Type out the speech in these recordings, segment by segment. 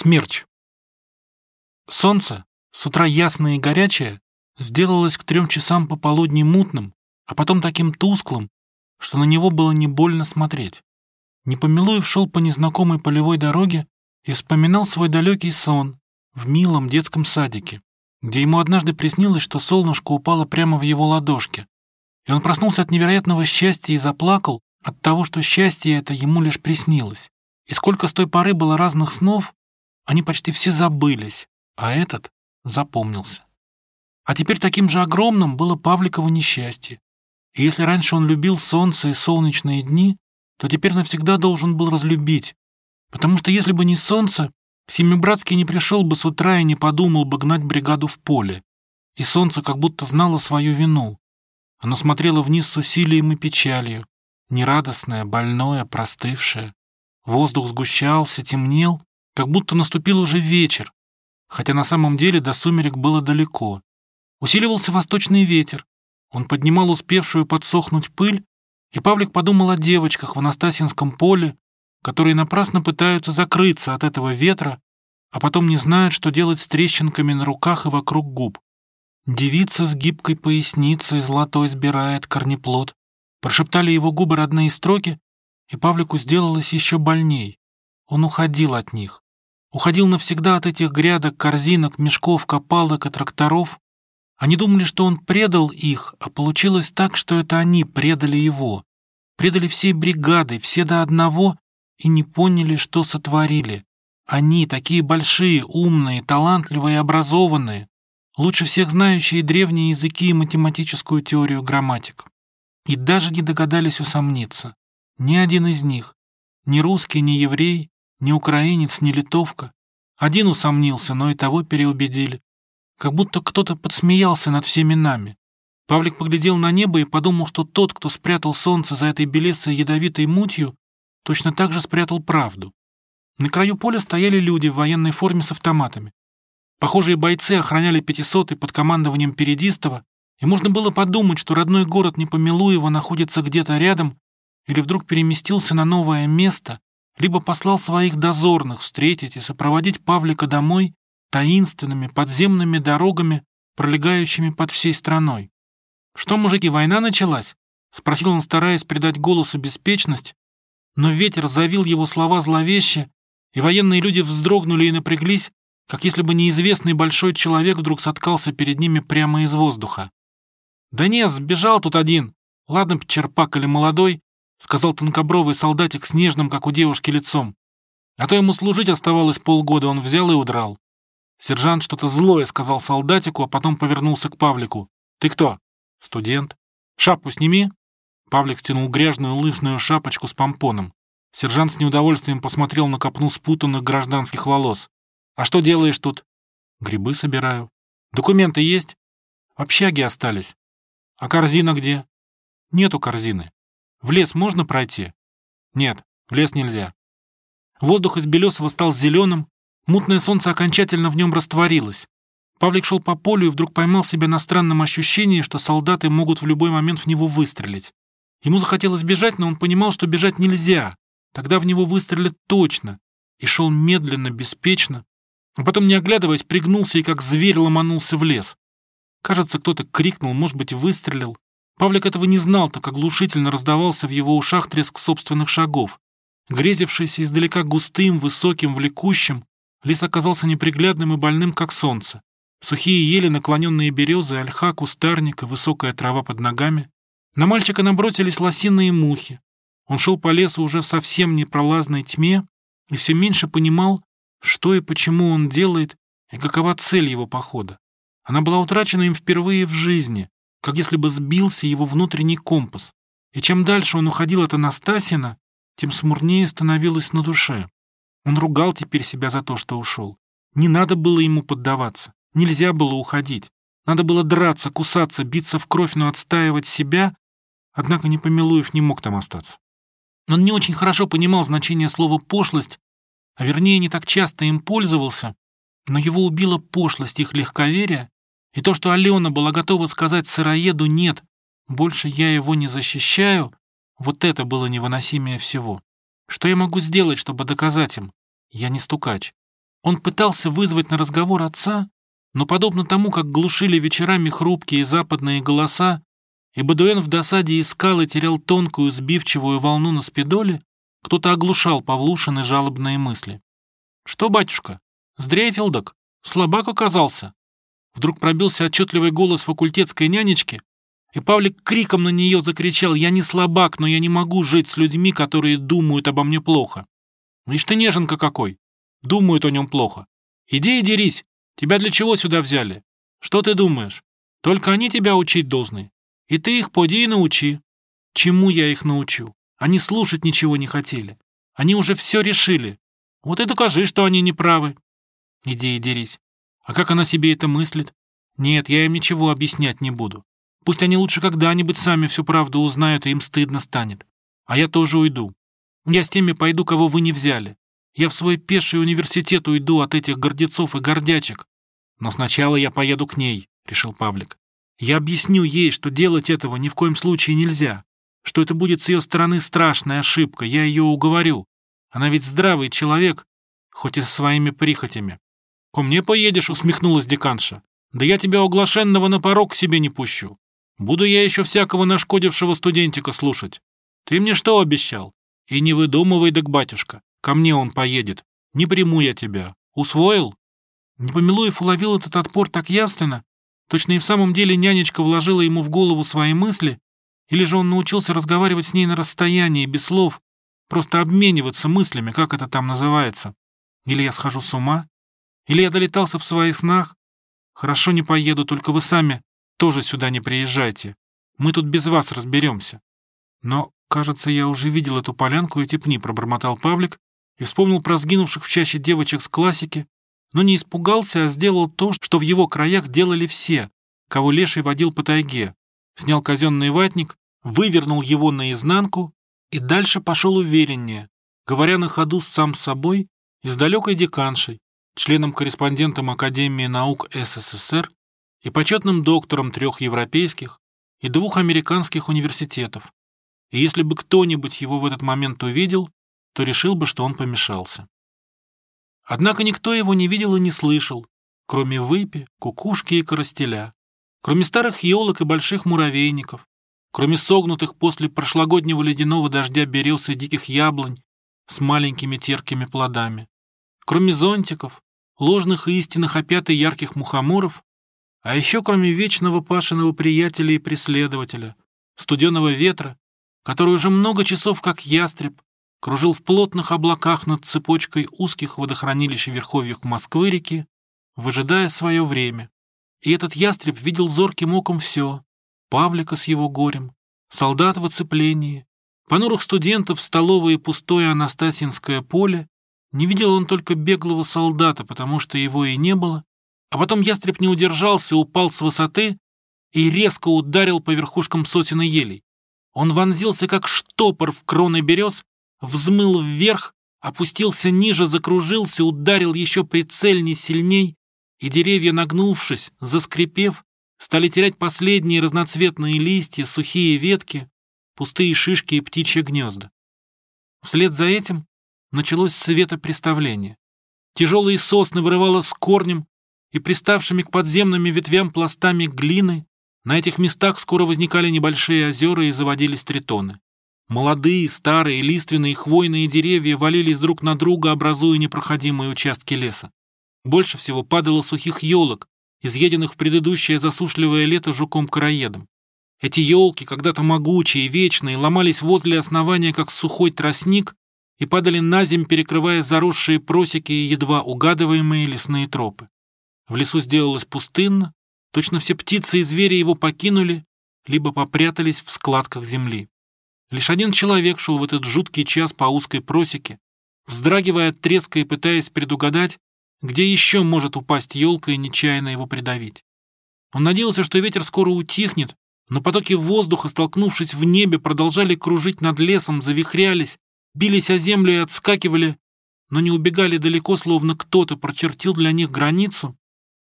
Смерч. Солнце, с утра ясное и горячее, сделалось к трем часам пополудни мутным, а потом таким тусклым, что на него было не больно смотреть. Непомилуев шел по незнакомой полевой дороге и вспоминал свой далекий сон в милом детском садике, где ему однажды приснилось, что солнышко упало прямо в его ладошки, и он проснулся от невероятного счастья и заплакал от того, что счастье это ему лишь приснилось. И сколько с той поры было разных снов, они почти все забылись, а этот запомнился. А теперь таким же огромным было Павликово несчастье. И если раньше он любил солнце и солнечные дни, то теперь навсегда должен был разлюбить. Потому что если бы не солнце, Семибратский не пришел бы с утра и не подумал бы гнать бригаду в поле. И солнце как будто знало свою вину. Оно смотрело вниз с усилием и печалью, нерадостное, больное, простывшее. Воздух сгущался, темнел, как будто наступил уже вечер, хотя на самом деле до сумерек было далеко. Усиливался восточный ветер, он поднимал успевшую подсохнуть пыль, и Павлик подумал о девочках в Анастасинском поле, которые напрасно пытаются закрыться от этого ветра, а потом не знают, что делать с трещинками на руках и вокруг губ. Девица с гибкой поясницей золотой сбирает корнеплод. Прошептали его губы родные строки, и Павлику сделалось еще больней. Он уходил от них. Уходил навсегда от этих грядок, корзинок, мешков, копалок и тракторов. Они думали, что он предал их, а получилось так, что это они предали его. Предали всей бригадой, все до одного, и не поняли, что сотворили. Они, такие большие, умные, талантливые образованные, лучше всех знающие древние языки и математическую теорию грамматик. И даже не догадались усомниться. Ни один из них, ни русский, ни еврей, ни украинец, ни литовка. Один усомнился, но и того переубедили. Как будто кто-то подсмеялся над всеми нами. Павлик поглядел на небо и подумал, что тот, кто спрятал солнце за этой белесой ядовитой мутью, точно так же спрятал правду. На краю поля стояли люди в военной форме с автоматами. Похожие бойцы охраняли пятисотый под командованием Передистова, и можно было подумать, что родной город Непомилуева находится где-то рядом или вдруг переместился на новое место, либо послал своих дозорных встретить и сопроводить Павлика домой таинственными подземными дорогами, пролегающими под всей страной. «Что, мужики, война началась?» — спросил он, стараясь придать голосу беспечность, но ветер завил его слова зловеще, и военные люди вздрогнули и напряглись, как если бы неизвестный большой человек вдруг соткался перед ними прямо из воздуха. «Да не, сбежал тут один. Ладно, черпак или молодой, — сказал тонкобровый солдатик с нежным, как у девушки, лицом. А то ему служить оставалось полгода, он взял и удрал. Сержант что-то злое сказал солдатику, а потом повернулся к Павлику. «Ты кто?» «Студент». «Шапку сними». Павлик стянул грязную лыжную шапочку с помпоном. Сержант с неудовольствием посмотрел на копну спутанных гражданских волос. «А что делаешь тут?» «Грибы собираю». «Документы есть?» «В общаге остались». «А корзина где?» «Нету корзины». В лес можно пройти? Нет, в лес нельзя. Воздух из белесого стал зеленым, мутное солнце окончательно в нем растворилось. Павлик шел по полю и вдруг поймал себя на странном ощущении, что солдаты могут в любой момент в него выстрелить. Ему захотелось бежать, но он понимал, что бежать нельзя. Тогда в него выстрелят точно. И шел медленно, беспечно. А потом, не оглядываясь, пригнулся и как зверь ломанулся в лес. Кажется, кто-то крикнул, может быть, выстрелил. Павлик этого не знал, так оглушительно раздавался в его ушах треск собственных шагов. Грезившийся издалека густым, высоким, влекущим, лес оказался неприглядным и больным, как солнце. Сухие ели, наклоненные березы, ольха, кустарник и высокая трава под ногами. На мальчика набросились лосиные мухи. Он шел по лесу уже в совсем непролазной тьме и все меньше понимал, что и почему он делает и какова цель его похода. Она была утрачена им впервые в жизни, как если бы сбился его внутренний компас. И чем дальше он уходил от Анастасина, тем смурнее становилось на душе. Он ругал теперь себя за то, что ушел. Не надо было ему поддаваться, нельзя было уходить. Надо было драться, кусаться, биться в кровь, но отстаивать себя, однако Непомилуев не мог там остаться. Он не очень хорошо понимал значение слова «пошлость», а вернее не так часто им пользовался, но его убила пошлость их легковерия и то, что Алена была готова сказать сыроеду «нет», больше я его не защищаю, вот это было невыносимее всего. Что я могу сделать, чтобы доказать им? Я не стукач. Он пытался вызвать на разговор отца, но подобно тому, как глушили вечерами хрупкие западные голоса, и Бадуэн в досаде искал и терял тонкую сбивчивую волну на спидоле, кто-то оглушал Павлушины жалобные мысли. «Что, батюшка, сдрейфилдок? Слабак оказался?» Вдруг пробился отчетливый голос факультетской нянечки, и Павлик криком на нее закричал «Я не слабак, но я не могу жить с людьми, которые думают обо мне плохо». «Ишь ты неженка какой! Думают о нем плохо. Иди и дерись. Тебя для чего сюда взяли? Что ты думаешь? Только они тебя учить должны. И ты их поди и научи. Чему я их научу? Они слушать ничего не хотели. Они уже все решили. Вот и докажи, что они не правы. Иди и дерись. А как она себе это мыслит? Нет, я им ничего объяснять не буду. Пусть они лучше когда-нибудь сами всю правду узнают, и им стыдно станет. А я тоже уйду. Я с теми пойду, кого вы не взяли. Я в свой пеший университет уйду от этих гордецов и гордячек. Но сначала я поеду к ней, решил Павлик. Я объясню ей, что делать этого ни в коем случае нельзя, что это будет с ее стороны страшная ошибка, я ее уговорю. Она ведь здравый человек, хоть и со своими прихотями. «Ко мне поедешь», — усмехнулась деканша. «Да я тебя оглашенного на порог к себе не пущу. Буду я еще всякого нашкодившего студентика слушать. Ты мне что обещал? И не выдумывай, так батюшка. Ко мне он поедет. Не приму я тебя. Усвоил?» Непомилуев уловил этот отпор так ясно, точно и в самом деле нянечка вложила ему в голову свои мысли, или же он научился разговаривать с ней на расстоянии, без слов, просто обмениваться мыслями, как это там называется. Или я схожу с ума, или я долетался в своих снах. Хорошо не поеду, только вы сами тоже сюда не приезжайте. Мы тут без вас разберемся. Но, кажется, я уже видел эту полянку, эти пни, пробормотал Павлик и вспомнил про сгинувших в чаще девочек с классики, но не испугался, а сделал то, что в его краях делали все, кого леший водил по тайге. Снял казенный ватник, вывернул его наизнанку и дальше пошел увереннее, говоря на ходу сам с собой и с далекой деканшей, членом-корреспондентом Академии наук СССР и почетным доктором трех европейских и двух американских университетов. И если бы кто-нибудь его в этот момент увидел, то решил бы, что он помешался. Однако никто его не видел и не слышал, кроме выпи, кукушки и коростеля, кроме старых елок и больших муравейников, кроме согнутых после прошлогоднего ледяного дождя берез и диких яблонь с маленькими теркими плодами, кроме зонтиков, ложных и истинных опят и ярких мухоморов, а еще кроме вечного Пашиного приятеля и преследователя, студеного ветра, который уже много часов, как ястреб, кружил в плотных облаках над цепочкой узких водохранилищ верховьев Москвы-реки, выжидая свое время. И этот ястреб видел зорким оком все — Павлика с его горем, солдат в оцеплении, понурых студентов, столовое пустое Анастасинское поле. Не видел он только беглого солдата, потому что его и не было. А потом ястреб не удержался, упал с высоты и резко ударил по верхушкам сотен елей. Он вонзился, как штопор в кроны берез, взмыл вверх, опустился ниже, закружился, ударил еще прицельней, сильней, и деревья, нагнувшись, заскрипев, стали терять последние разноцветные листья, сухие ветки, пустые шишки и птичьи гнезда. Вслед за этим началось светопреставление. Тяжелые сосны вырывало с корнем и приставшими к подземным ветвям пластами глины, на этих местах скоро возникали небольшие озера и заводились тритоны. Молодые, старые, лиственные, хвойные деревья валились друг на друга, образуя непроходимые участки леса. Больше всего падало сухих елок, изъеденных в предыдущее засушливое лето жуком-караедом. Эти елки, когда-то могучие, вечные, ломались возле основания, как сухой тростник, и падали на земь, перекрывая заросшие просеки и едва угадываемые лесные тропы. В лесу сделалось пустынно, точно все птицы и звери его покинули, либо попрятались в складках земли. Лишь один человек шел в этот жуткий час по узкой просеке, вздрагивая от треска и пытаясь предугадать, где еще может упасть елка и нечаянно его придавить. Он надеялся, что ветер скоро утихнет, но потоки воздуха, столкнувшись в небе, продолжали кружить над лесом, завихрялись, бились о землю и отскакивали, но не убегали далеко, словно кто-то прочертил для них границу,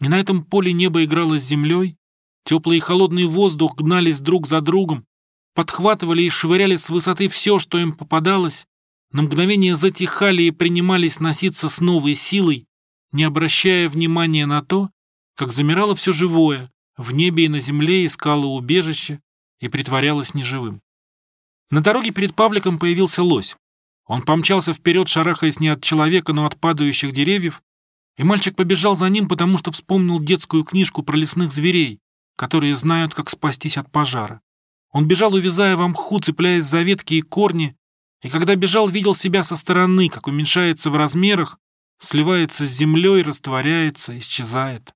и на этом поле небо играло с землей, теплый и холодный воздух гнались друг за другом, подхватывали и швыряли с высоты все, что им попадалось, на мгновение затихали и принимались носиться с новой силой, не обращая внимания на то, как замирало все живое, в небе и на земле искало убежище и притворялось неживым. На дороге перед Павликом появился лось. Он помчался вперед, шарахаясь не от человека, но от падающих деревьев, и мальчик побежал за ним, потому что вспомнил детскую книжку про лесных зверей, которые знают, как спастись от пожара. Он бежал, увязая в мху, цепляясь за ветки и корни, и когда бежал, видел себя со стороны, как уменьшается в размерах, сливается с землей, растворяется, исчезает.